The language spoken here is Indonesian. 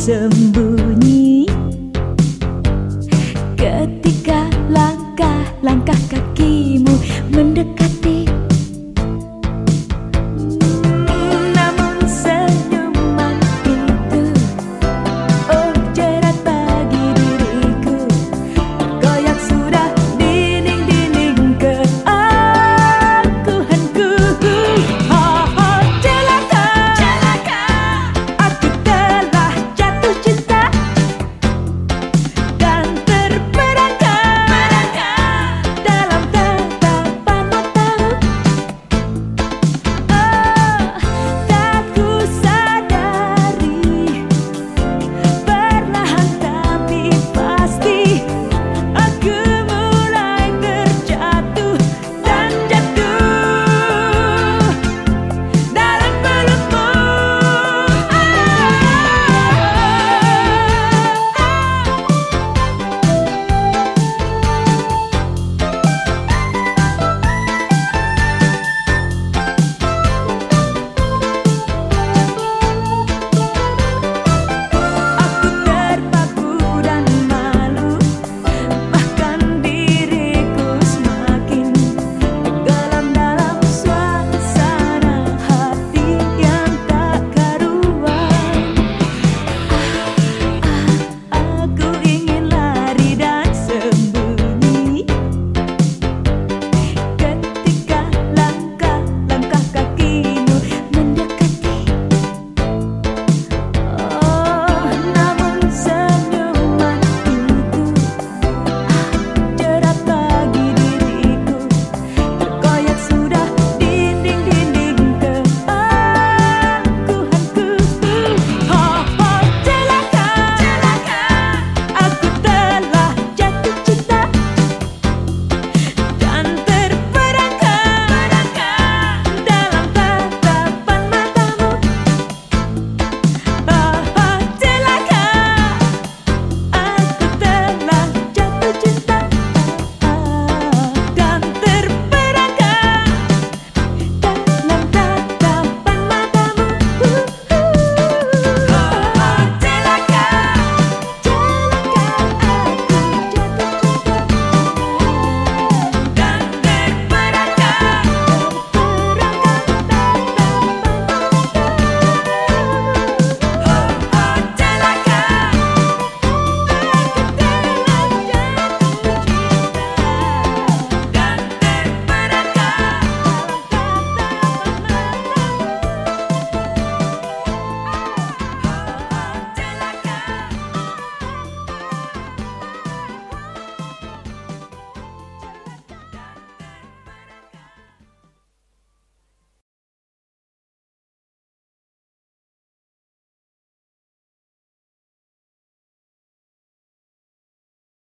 sembunyi. Ketika langit